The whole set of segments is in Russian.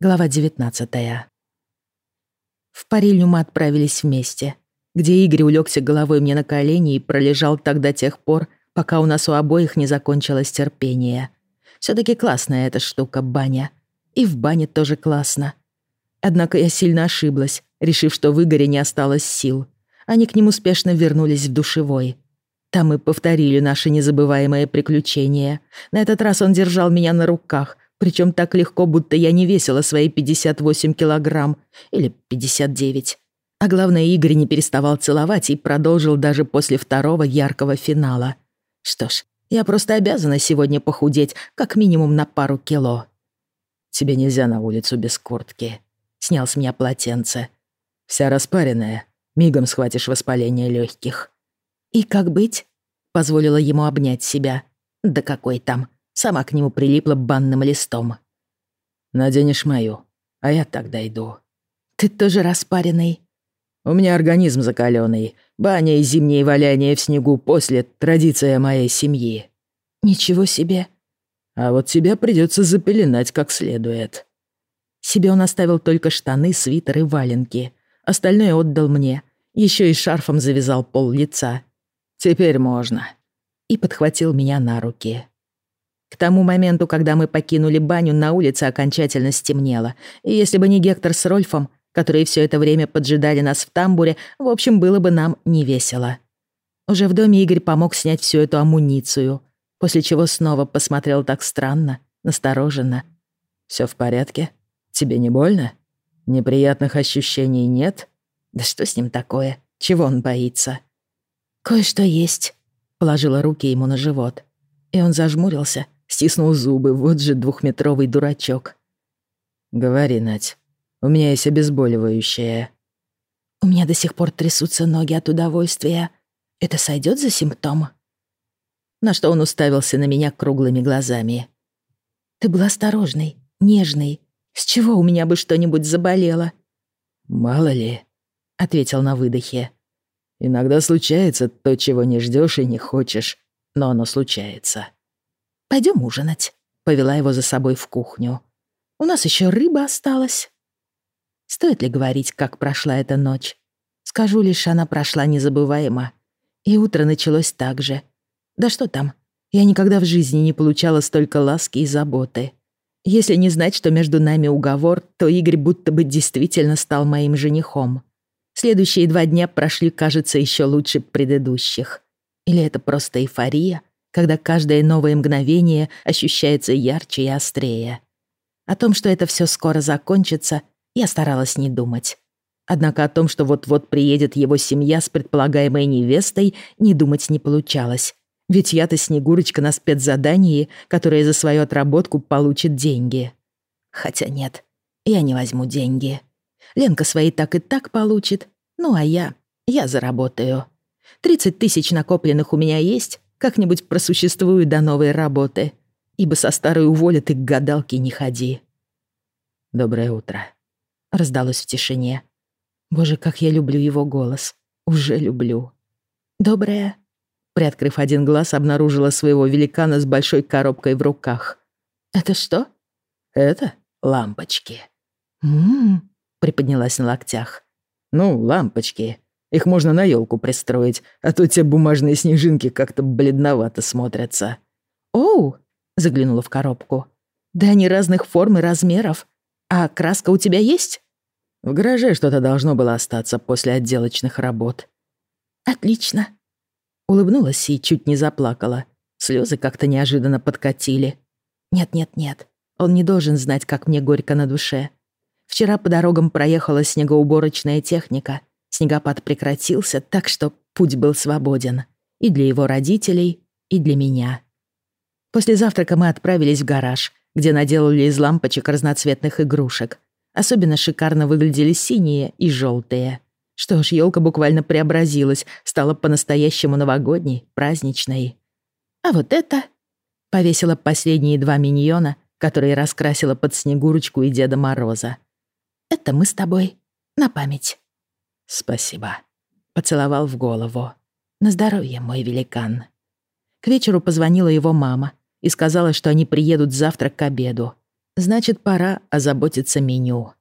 Глава 19 В парильню мы отправились вместе, где Игорь улегся головой мне на колени и пролежал так до тех пор, пока у нас у обоих не закончилось терпение. все таки классная эта штука, баня. И в бане тоже классно. Однако я сильно ошиблась, решив, что в Игоре не осталось сил. Они к нему спешно вернулись в душевой. Там мы повторили наши незабываемые приключения. На этот раз он держал меня на руках — причем так легко, будто я не весила свои 58 килограмм. Или 59. А главное, Игорь не переставал целовать и продолжил даже после второго яркого финала. Что ж, я просто обязана сегодня похудеть как минимум на пару кило. «Тебе нельзя на улицу без куртки», — снял с меня полотенце. «Вся распаренная, мигом схватишь воспаление легких. «И как быть?» — позволила ему обнять себя. «Да какой там?» Сама к нему прилипла банным листом. «Наденешь мою, а я так дойду». «Ты тоже распаренный?» «У меня организм закаленный. Баня и зимнее валяние в снегу после — традиция моей семьи». «Ничего себе». «А вот тебя придется запеленать как следует». Себе он оставил только штаны, свитер и валенки. Остальное отдал мне. Еще и шарфом завязал пол лица. «Теперь можно». И подхватил меня на руки. К тому моменту, когда мы покинули баню, на улице окончательно стемнело. И если бы не Гектор с Рольфом, которые все это время поджидали нас в тамбуре, в общем, было бы нам не весело. Уже в доме Игорь помог снять всю эту амуницию, после чего снова посмотрел так странно, настороженно. Все в порядке? Тебе не больно? Неприятных ощущений нет? Да что с ним такое? Чего он боится?» «Кое-что есть», — положила руки ему на живот. И он зажмурился, Стиснул зубы, вот же двухметровый дурачок. «Говори, Надь, у меня есть обезболивающее». «У меня до сих пор трясутся ноги от удовольствия. Это сойдет за симптом?» На что он уставился на меня круглыми глазами. «Ты был осторожный, нежный. С чего у меня бы что-нибудь заболело?» «Мало ли», — ответил на выдохе. «Иногда случается то, чего не ждешь и не хочешь, но оно случается». Пойдем ужинать», — повела его за собой в кухню. «У нас еще рыба осталась». Стоит ли говорить, как прошла эта ночь? Скажу лишь, она прошла незабываемо. И утро началось так же. Да что там, я никогда в жизни не получала столько ласки и заботы. Если не знать, что между нами уговор, то Игорь будто бы действительно стал моим женихом. Следующие два дня прошли, кажется, еще лучше предыдущих. Или это просто эйфория, когда каждое новое мгновение ощущается ярче и острее. О том, что это все скоро закончится, я старалась не думать. Однако о том, что вот-вот приедет его семья с предполагаемой невестой, не думать не получалось. Ведь я-то Снегурочка на спецзадании, которое за свою отработку получит деньги. Хотя нет, я не возьму деньги. Ленка свои так и так получит, ну а я, я заработаю. 30 тысяч накопленных у меня есть, как-нибудь просуществую до новой работы, ибо со старой уволят и к гадалке не ходи. «Доброе утро», — раздалось в тишине. Боже, как я люблю его голос. Уже люблю. «Доброе», — приоткрыв один глаз, обнаружила своего великана с большой коробкой в руках. «Это что?» «Это лампочки». «М-м-м», приподнялась на локтях. «Ну, лампочки. Их можно на елку пристроить, а то те бумажные снежинки как-то бледновато смотрятся». «Оу!» — заглянула в коробку. «Да они разных форм и размеров. А краска у тебя есть?» «В гараже что-то должно было остаться после отделочных работ». «Отлично». Улыбнулась и чуть не заплакала. Слезы как-то неожиданно подкатили. «Нет-нет-нет, он не должен знать, как мне горько на душе. Вчера по дорогам проехала снегоуборочная техника, Снегопад прекратился, так что путь был свободен. И для его родителей, и для меня. После завтрака мы отправились в гараж, где наделали из лампочек разноцветных игрушек. Особенно шикарно выглядели синие и желтые. Что ж, елка буквально преобразилась, стала по-настоящему новогодней, праздничной. А вот это... Повесила последние два миньона, которые раскрасила под Снегурочку и Деда Мороза. Это мы с тобой на память. «Спасибо». Поцеловал в голову. «На здоровье, мой великан». К вечеру позвонила его мама и сказала, что они приедут завтра к обеду. Значит, пора озаботиться меню.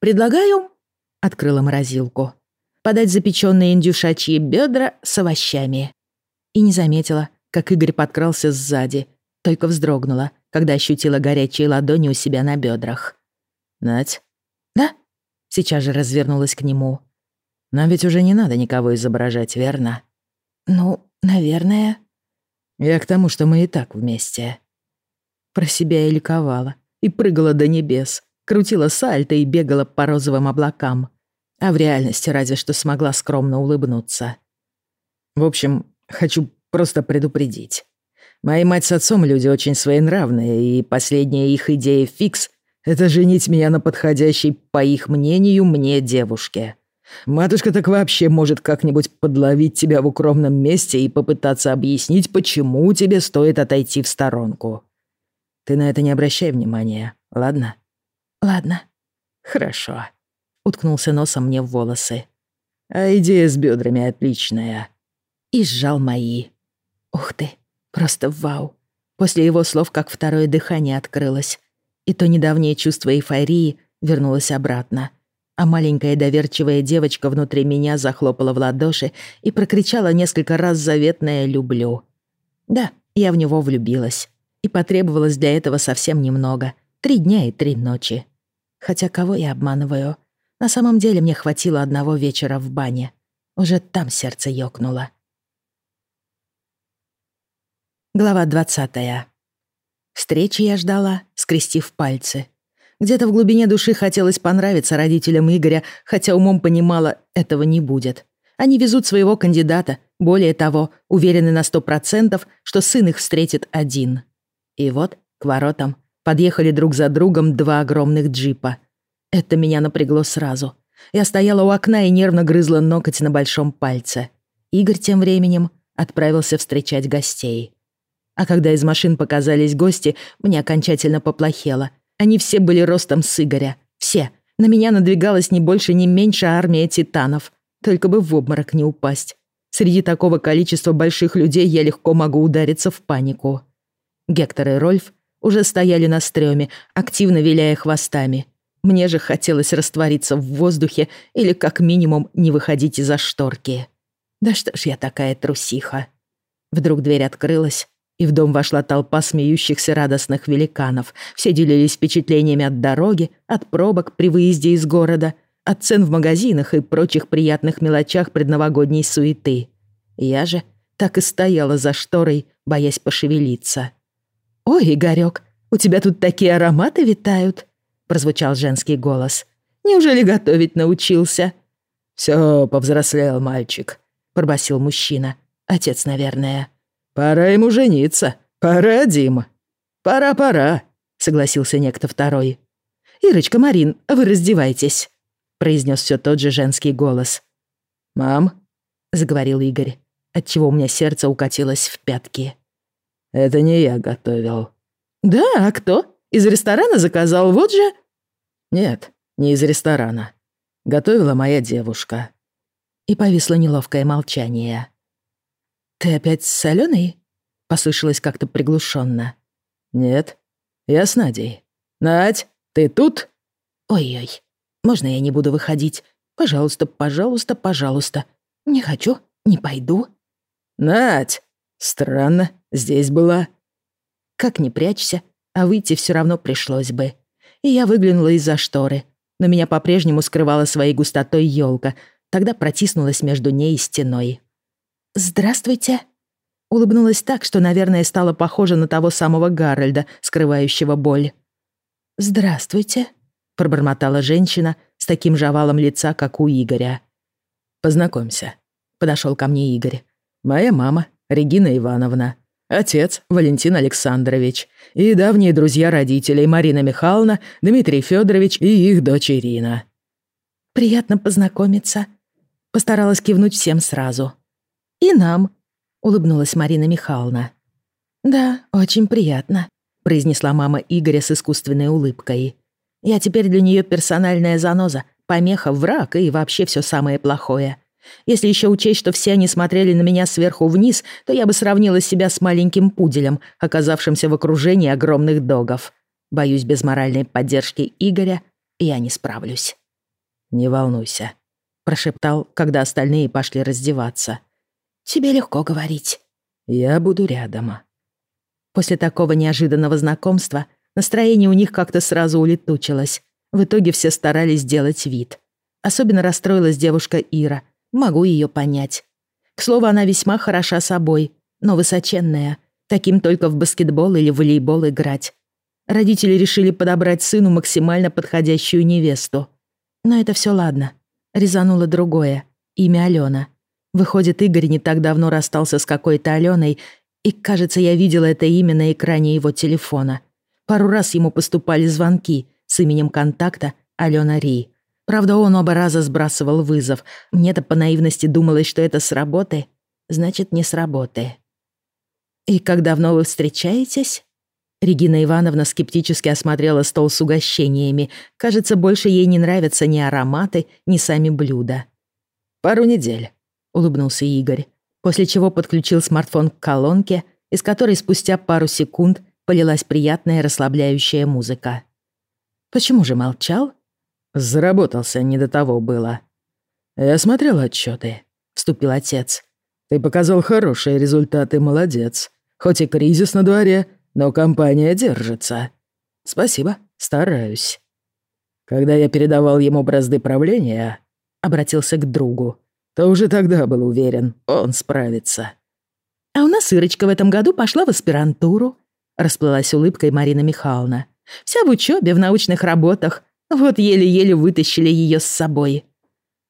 «Предлагаю...» — открыла морозилку. «Подать запеченные индюшачьи бедра с овощами». И не заметила, как Игорь подкрался сзади, только вздрогнула, когда ощутила горячие ладони у себя на бедрах. «Надь?» «Да?» Сейчас же развернулась к нему. «Нам ведь уже не надо никого изображать, верно?» «Ну, наверное». «Я к тому, что мы и так вместе». Про себя я ликовала и прыгала до небес, крутила сальто и бегала по розовым облакам. А в реальности разве что смогла скромно улыбнуться. В общем, хочу просто предупредить. Мои мать с отцом люди очень своенравные, и последняя их идея фикс — это женить меня на подходящей, по их мнению, мне девушке. Матушка так вообще может как-нибудь подловить тебя в укромном месте и попытаться объяснить, почему тебе стоит отойти в сторонку. Ты на это не обращай внимания, ладно? Ладно. Хорошо. Уткнулся носом мне в волосы. А идея с бедрами отличная. И сжал мои. Ух ты, просто вау. После его слов как второе дыхание открылось. И то недавнее чувство эйфории вернулось обратно. А маленькая доверчивая девочка внутри меня захлопала в ладоши и прокричала несколько раз заветное «люблю». Да, я в него влюбилась. И потребовалось для этого совсем немного. Три дня и три ночи. Хотя кого я обманываю? На самом деле мне хватило одного вечера в бане. Уже там сердце ёкнуло. Глава двадцатая. Встречи я ждала, скрестив пальцы. Где-то в глубине души хотелось понравиться родителям Игоря, хотя умом понимала, этого не будет. Они везут своего кандидата, более того, уверены на сто процентов, что сын их встретит один. И вот к воротам подъехали друг за другом два огромных джипа. Это меня напрягло сразу. Я стояла у окна и нервно грызла ноготь на большом пальце. Игорь тем временем отправился встречать гостей. А когда из машин показались гости, мне окончательно поплохело. Они все были ростом с Игоря. Все. На меня надвигалась не больше, не меньше армия титанов. Только бы в обморок не упасть. Среди такого количества больших людей я легко могу удариться в панику. Гектор и Рольф уже стояли на стреме, активно виляя хвостами. Мне же хотелось раствориться в воздухе или как минимум не выходить из-за шторки. Да что ж я такая трусиха. Вдруг дверь открылась, и в дом вошла толпа смеющихся радостных великанов. Все делились впечатлениями от дороги, от пробок при выезде из города, от цен в магазинах и прочих приятных мелочах предновогодней суеты. Я же так и стояла за шторой, боясь пошевелиться. «Ой, Игорёк, у тебя тут такие ароматы витают!» прозвучал женский голос. «Неужели готовить научился?» «Всё, повзрослел мальчик», — пробасил мужчина. Отец, наверное. «Пора ему жениться. Пора, Дима». «Пора-пора», — согласился некто второй. «Ирочка, Марин, вы раздевайтесь», — произнес все тот же женский голос. «Мам», — заговорил Игорь, отчего у меня сердце укатилось в пятки. Это не я готовил. Да, а кто? Из ресторана заказал, вот же. Нет, не из ресторана. Готовила моя девушка. И повисло неловкое молчание. Ты опять с Аленой? Послышалось как-то приглушенно. Нет, я с Надей. Надь, ты тут? Ой-ой, можно я не буду выходить? Пожалуйста, пожалуйста, пожалуйста. Не хочу, не пойду. Надь, странно, Здесь была. Как не прячься, а выйти все равно пришлось бы. И я выглянула из-за шторы, но меня по-прежнему скрывала своей густотой елка, тогда протиснулась между ней и стеной. «Здравствуйте!» Улыбнулась так, что, наверное, стала похожа на того самого Гарольда, скрывающего боль. «Здравствуйте», — пробормотала женщина с таким же овалом лица, как у Игоря. «Познакомься», — подошел ко мне Игорь. «Моя мама, Регина Ивановна отец Валентин Александрович и давние друзья родителей Марина Михайловна, Дмитрий Федорович и их дочь Ирина. «Приятно познакомиться», — постаралась кивнуть всем сразу. «И нам», — улыбнулась Марина Михайловна. «Да, очень приятно», — произнесла мама Игоря с искусственной улыбкой. «Я теперь для нее персональная заноза, помеха, враг и вообще все самое плохое. Если еще учесть, что все они смотрели на меня сверху вниз, то я бы сравнила себя с маленьким пуделем, оказавшимся в окружении огромных догов. Боюсь, без моральной поддержки Игоря я не справлюсь. «Не волнуйся», — прошептал, когда остальные пошли раздеваться. «Тебе легко говорить». «Я буду рядом». После такого неожиданного знакомства настроение у них как-то сразу улетучилось. В итоге все старались сделать вид. Особенно расстроилась девушка Ира. Могу ее понять. К слову, она весьма хороша собой, но высоченная. Таким только в баскетбол или волейбол играть. Родители решили подобрать сыну максимально подходящую невесту. Но это все ладно. Резануло другое. Имя Алена. Выходит, Игорь не так давно расстался с какой-то Аленой, и, кажется, я видела это имя на экране его телефона. Пару раз ему поступали звонки с именем контакта Алена Ри. Правда, он оба раза сбрасывал вызов. Мне-то по наивности думалось, что это с работы. Значит, не с работы. «И как давно вы встречаетесь?» Регина Ивановна скептически осмотрела стол с угощениями. Кажется, больше ей не нравятся ни ароматы, ни сами блюда. «Пару недель», — улыбнулся Игорь, после чего подключил смартфон к колонке, из которой спустя пару секунд полилась приятная расслабляющая музыка. «Почему же молчал?» Заработался, не до того было. Я смотрел отчеты, вступил отец. Ты показал хорошие результаты, молодец. Хоть и кризис на дворе, но компания держится. Спасибо, стараюсь. Когда я передавал ему бразды правления, обратился к другу, то уже тогда был уверен, он справится. А у нас Ирочка в этом году пошла в аспирантуру, расплылась улыбкой Марина Михайловна. Вся в учебе, в научных работах, вот еле-еле вытащили ее с собой.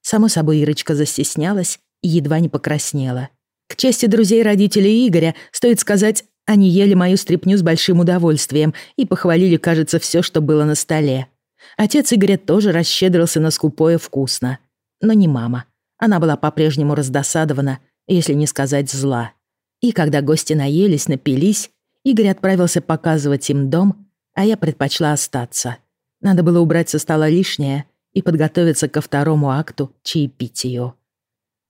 Само собой, Ирочка застеснялась и едва не покраснела. К чести друзей родителей Игоря, стоит сказать, они ели мою стряпню с большим удовольствием и похвалили, кажется, все, что было на столе. Отец Игоря тоже расщедрился на скупое вкусно. Но не мама. Она была по-прежнему раздосадована, если не сказать зла. И когда гости наелись, напились, Игорь отправился показывать им дом, а я предпочла остаться — надо было убрать со стола лишнее и подготовиться ко второму акту чаепитию.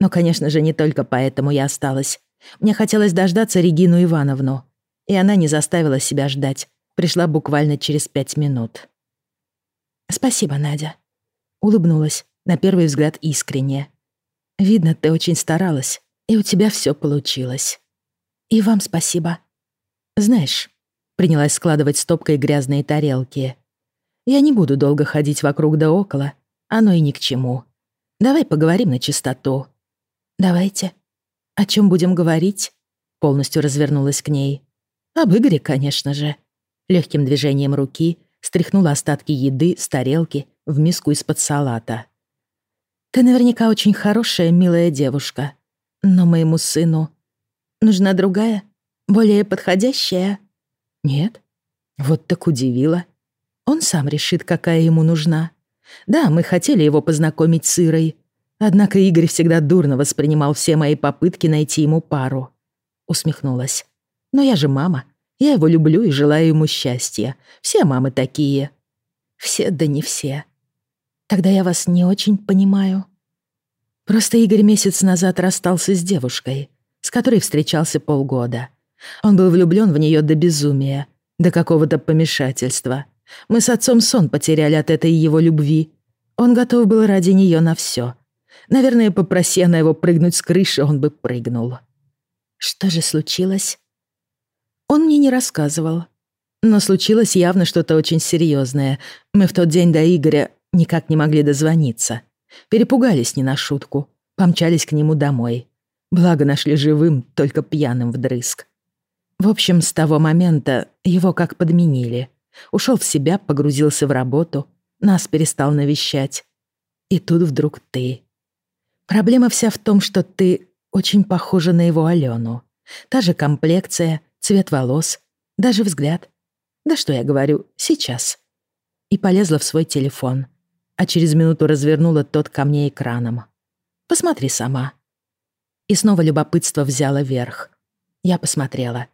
Но, конечно же, не только поэтому я осталась. Мне хотелось дождаться Регину Ивановну, и она не заставила себя ждать. Пришла буквально через пять минут. «Спасибо, Надя», — улыбнулась, на первый взгляд искренне. «Видно, ты очень старалась, и у тебя все получилось. И вам спасибо. Знаешь, принялась складывать стопкой грязные тарелки. Я не буду долго ходить вокруг да около, оно и ни к чему. Давай поговорим на чистоту. Давайте. О чем будем говорить? Полностью развернулась к ней. Об Игоре, конечно же. Легким движением руки стряхнула остатки еды с тарелки в миску из-под салата. Ты наверняка очень хорошая, милая девушка. Но моему сыну нужна другая, более подходящая? Нет? Вот так удивила. Он сам решит, какая ему нужна. Да, мы хотели его познакомить с Ирой. Однако Игорь всегда дурно воспринимал все мои попытки найти ему пару. Усмехнулась. Но я же мама. Я его люблю и желаю ему счастья. Все мамы такие. Все, да не все. Тогда я вас не очень понимаю. Просто Игорь месяц назад расстался с девушкой, с которой встречался полгода. Он был влюблён в неё до безумия, до какого-то помешательства. Мы с отцом сон потеряли от этой его любви. Он готов был ради нее на все. Наверное, попроси она его прыгнуть с крыши, он бы прыгнул. Что же случилось? Он мне не рассказывал. Но случилось явно что-то очень серьезное. Мы в тот день до Игоря никак не могли дозвониться. Перепугались не на шутку. Помчались к нему домой. Благо нашли живым, только пьяным вдрызг. В общем, с того момента его как подменили — Ушел в себя, погрузился в работу, нас перестал навещать. И тут вдруг ты. Проблема вся в том, что ты очень похожа на его Алену. Та же комплекция, цвет волос, даже взгляд. Да что я говорю, сейчас. И полезла в свой телефон, а через минуту развернула тот ко мне экраном. Посмотри сама. И снова любопытство взяло верх. Я посмотрела.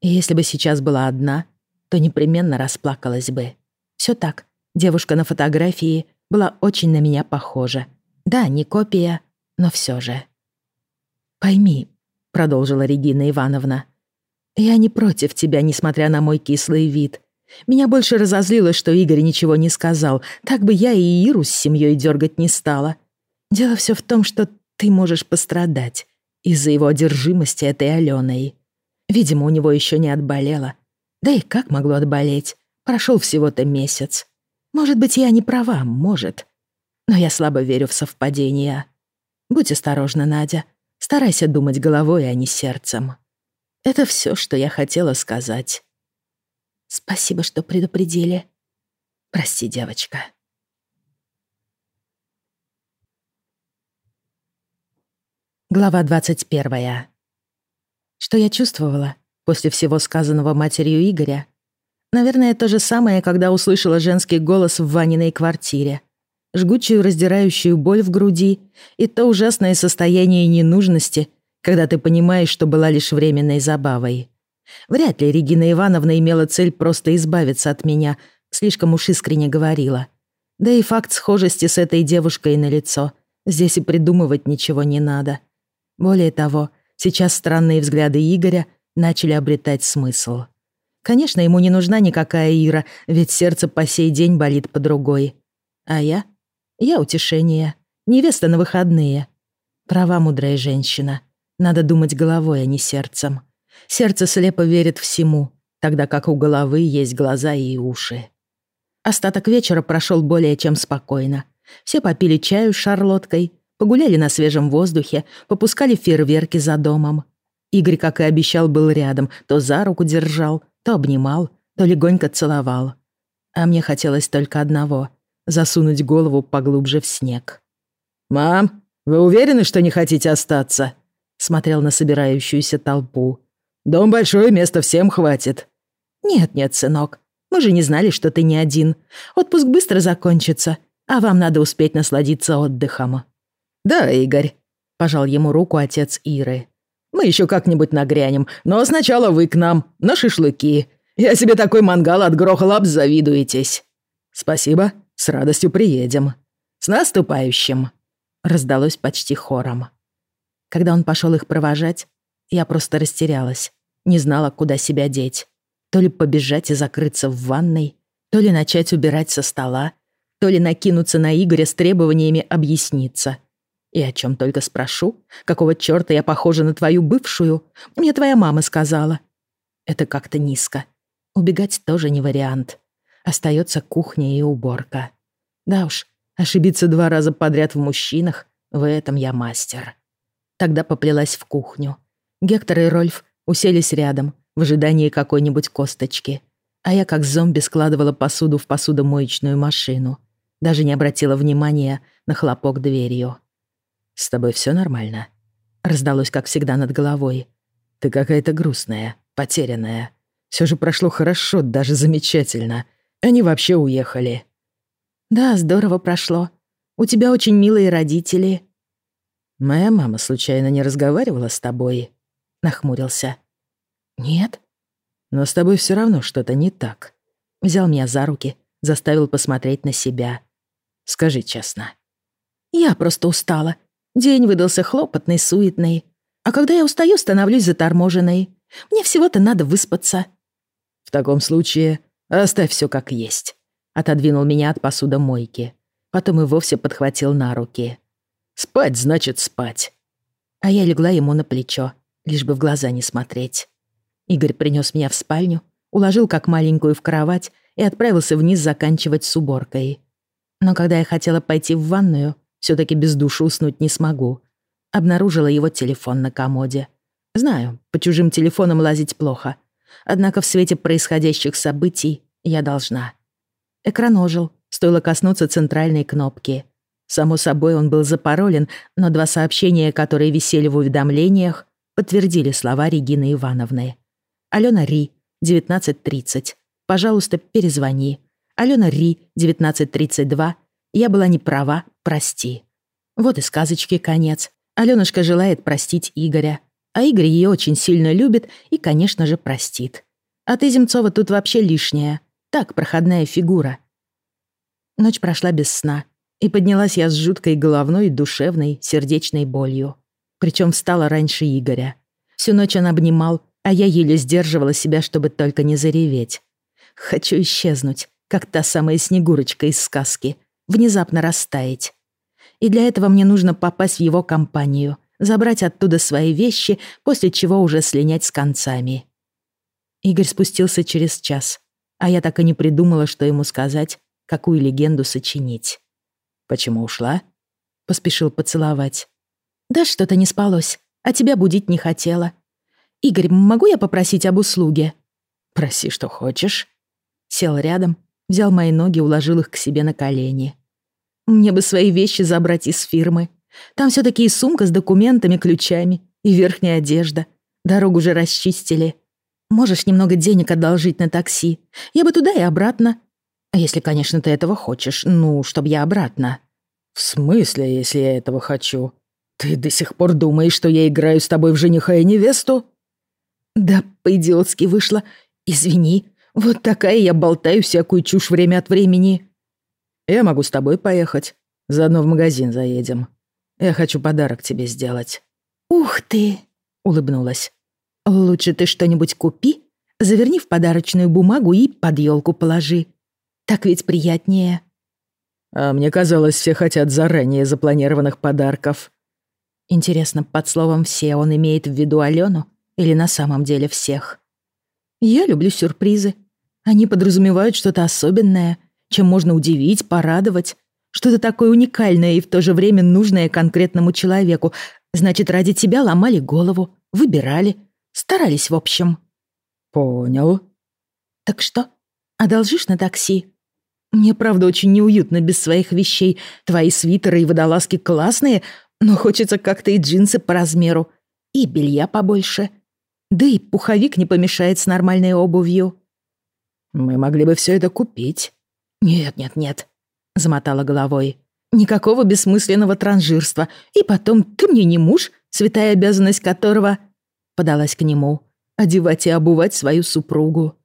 И если бы сейчас была одна — то непременно расплакалась бы. Все так. Девушка на фотографии была очень на меня похожа. Да, не копия, но все же. «Пойми», — продолжила Регина Ивановна, «я не против тебя, несмотря на мой кислый вид. Меня больше разозлило, что Игорь ничего не сказал. Так бы я и Иру с семьей дергать не стала. Дело все в том, что ты можешь пострадать из-за его одержимости этой Аленой. Видимо, у него еще не отболело. Да и как могло отболеть? Прошел всего-то месяц. Может быть, я не права, может. Но я слабо верю в совпадения. Будь осторожна, Надя. Старайся думать головой, а не сердцем. Это все, что я хотела сказать. Спасибо, что предупредили. Прости, девочка. Глава 21. Что я чувствовала после всего сказанного матерью Игоря? Наверное, то же самое, когда услышала женский голос в Ваниной квартире. Жгучую раздирающую боль в груди и то ужасное состояние ненужности, когда ты понимаешь, что была лишь временной забавой. Вряд ли Регина Ивановна имела цель просто избавиться от меня, слишком уж искренне говорила. Да и факт схожести с этой девушкой налицо. Здесь и придумывать ничего не надо. Более того, сейчас странные взгляды Игоря начали обретать смысл. Конечно, ему не нужна никакая Ира, ведь сердце по сей день болит по другой. А я? Я утешение. Невеста на выходные. Права мудрая женщина. Надо думать головой, а не сердцем. Сердце слепо верит всему, тогда как у головы есть глаза и уши. Остаток вечера прошел более чем спокойно. Все попили чаю с шарлоткой, погуляли на свежем воздухе, попускали фейерверки за домом. Игорь, как и обещал, был рядом, то за руку держал, то обнимал, то легонько целовал. А мне хотелось только одного — засунуть голову поглубже в снег. «Мам, вы уверены, что не хотите остаться?» Смотрел на собирающуюся толпу. «Дом большой, места всем хватит». «Нет-нет, сынок, мы же не знали, что ты не один. Отпуск быстро закончится, а вам надо успеть насладиться отдыхом». «Да, Игорь», — пожал ему руку отец Иры. «Мы еще как-нибудь нагрянем, но сначала вы к нам, на шашлыки. Я себе такой мангал отгрохал, обзавидуетесь». «Спасибо, с радостью приедем». «С наступающим», — раздалось почти хором. Когда он пошел их провожать, я просто растерялась, не знала, куда себя деть. То ли побежать и закрыться в ванной, то ли начать убирать со стола, то ли накинуться на Игоря с требованиями объясниться — и о чем только спрошу, какого черта я похожа на твою бывшую, мне твоя мама сказала. Это как-то низко. Убегать тоже не вариант. Остается кухня и уборка. Да уж, ошибиться два раза подряд в мужчинах, в этом я мастер. Тогда поплелась в кухню. Гектор и Рольф уселись рядом, в ожидании какой-нибудь косточки. А я как зомби складывала посуду в посудомоечную машину. Даже не обратила внимания на хлопок дверью. «С тобой все нормально?» Раздалось, как всегда, над головой. «Ты какая-то грустная, потерянная. Все же прошло хорошо, даже замечательно. Они вообще уехали». «Да, здорово прошло. У тебя очень милые родители». «Моя мама случайно не разговаривала с тобой?» Нахмурился. «Нет». «Но с тобой все равно что-то не так». Взял меня за руки, заставил посмотреть на себя. «Скажи честно». «Я просто устала День выдался хлопотный, суетный. А когда я устаю, становлюсь заторможенной. Мне всего-то надо выспаться. В таком случае оставь все как есть. Отодвинул меня от посудомойки. Потом и вовсе подхватил на руки. Спать значит спать. А я легла ему на плечо, лишь бы в глаза не смотреть. Игорь принес меня в спальню, уложил как маленькую в кровать и отправился вниз заканчивать с уборкой. Но когда я хотела пойти в ванную, все-таки без души уснуть не смогу. Обнаружила его телефон на комоде. Знаю, по чужим телефонам лазить плохо. Однако в свете происходящих событий я должна. Экран ожил, стоило коснуться центральной кнопки. Само собой, он был запаролен, но два сообщения, которые висели в уведомлениях, подтвердили слова Регины Ивановны. Алена Ри, 19.30. Пожалуйста, перезвони. Алена Ри, 19.32. Я была не права, прости. Вот и сказочки конец. Алёнушка желает простить Игоря. А Игорь ее очень сильно любит и, конечно же, простит. А ты, Земцова, тут вообще лишняя. Так, проходная фигура. Ночь прошла без сна. И поднялась я с жуткой головной, душевной, сердечной болью. Причем встала раньше Игоря. Всю ночь он обнимал, а я еле сдерживала себя, чтобы только не зареветь. Хочу исчезнуть, как та самая Снегурочка из сказки, внезапно растаять. И для этого мне нужно попасть в его компанию, забрать оттуда свои вещи, после чего уже слинять с концами. Игорь спустился через час, а я так и не придумала, что ему сказать, какую легенду сочинить. «Почему ушла?» — поспешил поцеловать. «Да что-то не спалось, а тебя будить не хотела. Игорь, могу я попросить об услуге?» «Проси, что хочешь». Сел рядом, взял мои ноги, уложил их к себе на колени. «Мне бы свои вещи забрать из фирмы. Там все таки и сумка с документами, ключами, и верхняя одежда. Дорогу же расчистили. Можешь немного денег одолжить на такси. Я бы туда и обратно. Если, конечно, ты этого хочешь. Ну, чтобы я обратно». «В смысле, если я этого хочу? Ты до сих пор думаешь, что я играю с тобой в жениха и невесту?» «Да по-идиотски вышло. Извини. Вот такая я болтаю всякую чушь время от времени». «Я могу с тобой поехать. Заодно в магазин заедем. Я хочу подарок тебе сделать». «Ух ты!» — улыбнулась. «Лучше ты что-нибудь купи, заверни в подарочную бумагу и под елку положи. Так ведь приятнее». «А мне казалось, все хотят заранее запланированных подарков». Интересно, под словом «все» он имеет в виду Алену или на самом деле всех? Я люблю сюрпризы. Они подразумевают что-то особенное, чем можно удивить, порадовать. Что-то такое уникальное и в то же время нужное конкретному человеку. Значит, ради тебя ломали голову, выбирали, Старались, в общем». «Понял». «Так что, одолжишь на такси?» «Мне, правда, очень неуютно без своих вещей. Твои свитеры и водолазки классные, но хочется как-то и джинсы по размеру, и белья побольше. Да и пуховик не помешает с нормальной обувью». «Мы могли бы все это купить». «Нет, нет, нет», — замотала головой. «Никакого бессмысленного транжирства. И потом, ты мне не муж, святая обязанность которого подалась к нему, одевать и обувать свою супругу.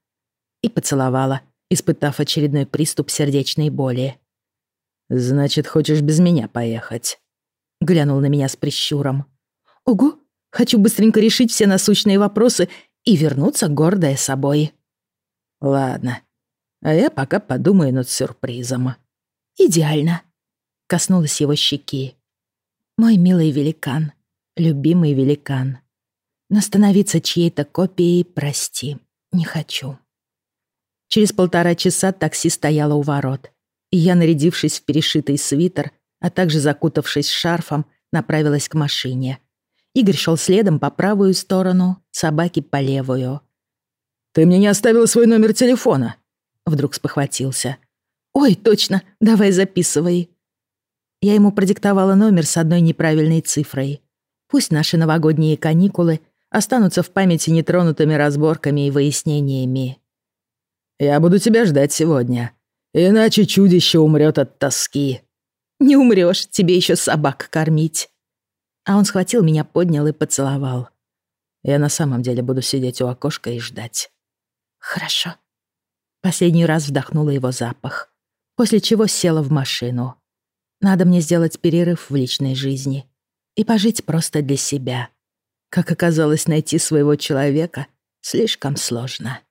И поцеловала, испытав очередной приступ сердечной боли. «Значит, хочешь без меня поехать?» Глянул на меня с прищуром. «Угу, хочу быстренько решить все насущные вопросы и вернуться гордая собой». «Ладно, а я пока подумаю над сюрпризом». «Идеально», — коснулась его щеки. «Мой милый великан, любимый великан». Но становиться чьей-то копией, прости, не хочу. Через полтора часа такси стояло у ворот, и я, нарядившись в перешитый свитер, а также закутавшись шарфом, направилась к машине. Игорь шел следом по правую сторону, собаки по левую. «Ты мне не оставила свой номер телефона?» Вдруг спохватился. «Ой, точно, давай записывай». Я ему продиктовала номер с одной неправильной цифрой. Пусть наши новогодние каникулы — останутся в памяти нетронутыми разборками и выяснениями. «Я буду тебя ждать сегодня, иначе чудище умрет от тоски». «Не умрёшь, тебе ещё собак кормить». А он схватил меня, поднял и поцеловал. Я на самом деле буду сидеть у окошка и ждать. «Хорошо». Последний раз вдохнула его запах, после чего села в машину. Надо мне сделать перерыв в личной жизни и пожить просто для себя. Как оказалось, найти своего человека слишком сложно.